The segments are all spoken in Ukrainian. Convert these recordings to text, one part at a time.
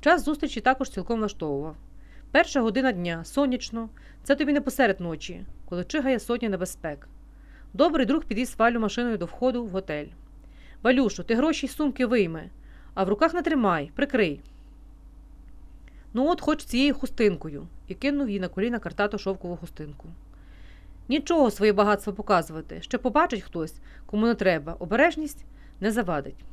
Час зустрічі також цілком влаштовував. Перша година дня, сонячно, це тобі не посеред ночі, коли чигає сотня небезпек. Добрий друг підвіз Валю машиною до входу в готель. Валюшу, ти гроші й сумки вийми, а в руках не тримай, прикрий. Ну, от хоч цією хустинкою, і кинув їй на коліна картату шовкову хустинку. Нічого своє багатство показувати, ще побачить хтось, кому не треба, обережність не завадить.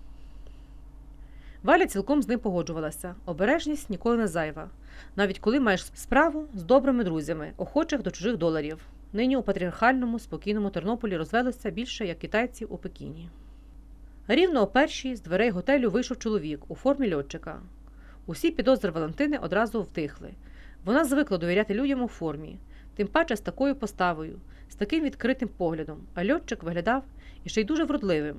Валя цілком з ним погоджувалася. Обережність ніколи не зайва, навіть коли маєш справу з добрими друзями, охочих до чужих доларів. Нині у патріархальному, спокійному Тернополі розвелося більше як китайців у Пекіні. Рівно о першій з дверей готелю вийшов чоловік у формі льотчика. Усі підозри Валентини одразу втихли. Вона звикла довіряти людям у формі, тим паче з такою поставою, з таким відкритим поглядом, а льотчик виглядав іще й дуже вродливим.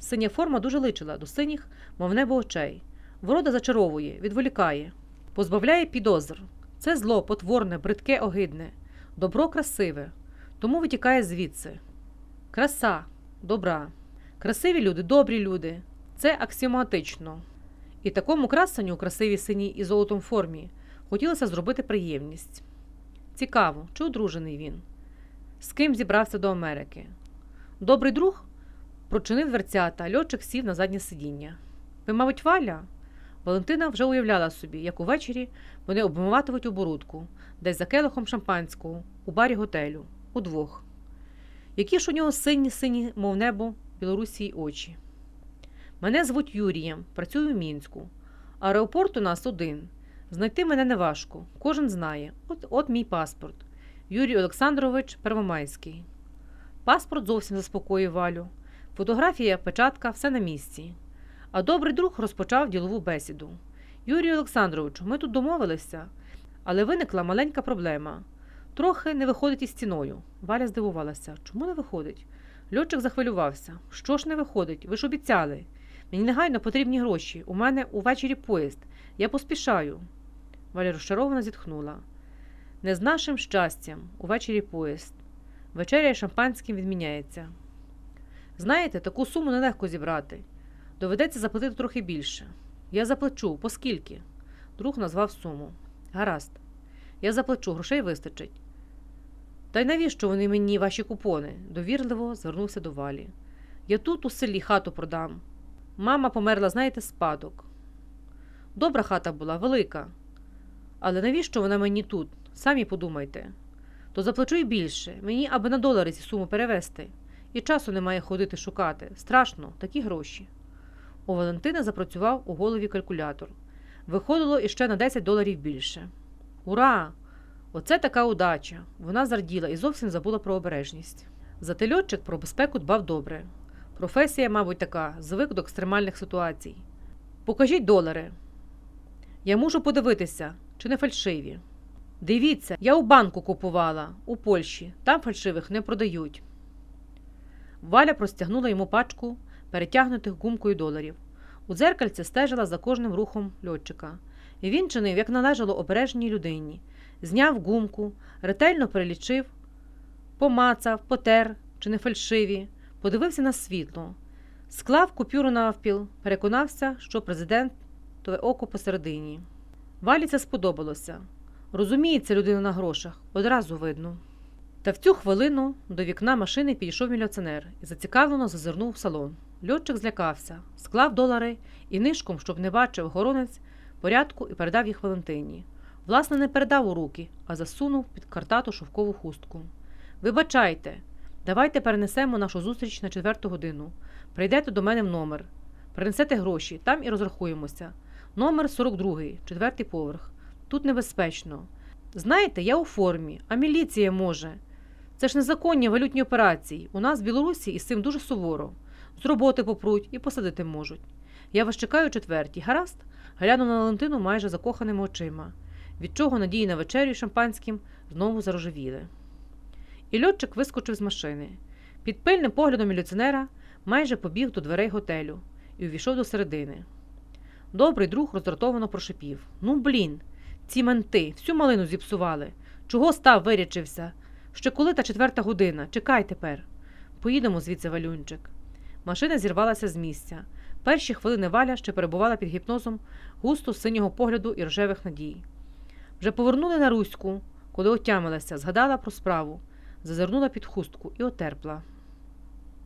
Синя форма дуже личила до синіх, мов небо очей. Врода зачаровує, відволікає, позбавляє підозр. Це зло потворне, бридке, огидне, добро красиве, тому витікає звідси. Краса, добра. Красиві люди, добрі люди. Це аксіоматично. І такому красенню у красивій синій і золотом формі хотілося зробити приємність. Цікаво, чи одружений він? З ким зібрався до Америки? Добрий друг прочинив дверцята, льотчик сів на заднє сидіння. Ви, мабуть, Валя? Валентина вже уявляла собі, як увечері вони обмиватимуть оборудку, десь за келихом шампанського, у барі готелю, удвох. Які ж у нього сині сині, мов небо, Білорусі очі. Мене звуть Юрієм, працюю в Мінську. Аеропорт у нас один. Знайти мене неважко, кожен знає. От, от мій паспорт. Юрій Олександрович Первомайський. Паспорт зовсім заспокоїв Валю. Фотографія, печатка, все на місці. А добрий друг розпочав ділову бесіду. Юрію Олександровичу, ми тут домовилися, але виникла маленька проблема. Трохи не виходить із стіною. Валя здивувалася. Чому не виходить? Льотчик захвилювався. Що ж не виходить? Ви ж обіцяли. Мені негайно потрібні гроші. У мене увечері поїзд. Я поспішаю. Валя розчаровано зітхнула. Не з нашим щастям, увечері поїзд. Вечеря шампанським відміняється. Знаєте, таку суму нелегко зібрати. Доведеться заплатити трохи більше. Я заплачу, поскільки? Друг назвав суму. Гаразд. Я заплачу, грошей вистачить. Та й навіщо вони мені ваші купони? довірливо звернувся до валі. Я тут у селі хату продам. Мама померла, знаєте, спадок. Добра хата була, велика. Але навіщо вона мені тут? Самі подумайте. То заплачу й більше, мені аби на долари ці суму перевести. І часу немає ходити шукати. Страшно, такі гроші. У Валентина запрацював у голові калькулятор. Виходило іще на 10 доларів більше. Ура! Оце така удача. Вона зарділа і зовсім забула про обережність. Зате льотчик про безпеку дбав добре. Професія, мабуть, така, звик до екстремальних ситуацій. Покажіть долари. Я мушу подивитися, чи не фальшиві. Дивіться, я у банку купувала у Польщі, там фальшивих не продають. Валя простягнула йому пачку перетягнутих гумкою доларів. У дзеркальці стежила за кожним рухом льотчика. І він чинив, як належало обережній людині. Зняв гумку, ретельно перелічив, помацав, потер чи не фальшиві, подивився на світло, склав купюру навпіл, переконався, що президент то око посередині. Валі це сподобалося. Розуміється людина на грошах, одразу видно. Та в цю хвилину до вікна машини підійшов міліціонер і зацікавлено зазирнув в салон. Льотчик злякався, склав долари і нишком, щоб не бачив горонець, порядку і передав їх Валентині. Власне, не передав у руки, а засунув під картату шовкову хустку. Вибачайте, давайте перенесемо нашу зустріч на четверту годину. Прийдете до мене в номер, принесете гроші, там і розрахуємося. Номер 42, четвертий поверх. Тут небезпечно. Знаєте, я у формі, а міліція може. Це ж незаконні валютні операції. У нас в Білорусі із цим дуже суворо. З роботи попруть і посадити можуть. Я вас чекаю четвертій. Гаразд? Глянув на Валентину майже закоханими очима, від чого надії на вечерю шампанським знову зарожевіли. І льотчик вискочив з машини. Під пильним поглядом міліціонера майже побіг до дверей готелю і увійшов до середини. Добрий друг роздратовано прошипів Ну, блін, ці менти всю малину зіпсували. Чого став вирячився? Ще коли та четверта година? Чекай тепер. Поїдемо звідси, валюнчик. Машина зірвалася з місця. Перші хвилини Валя ще перебувала під гіпнозом густо синього погляду і рожевих надій. Вже повернули на Руську, коли отямилася, згадала про справу, зазирнула під хустку і отерпла.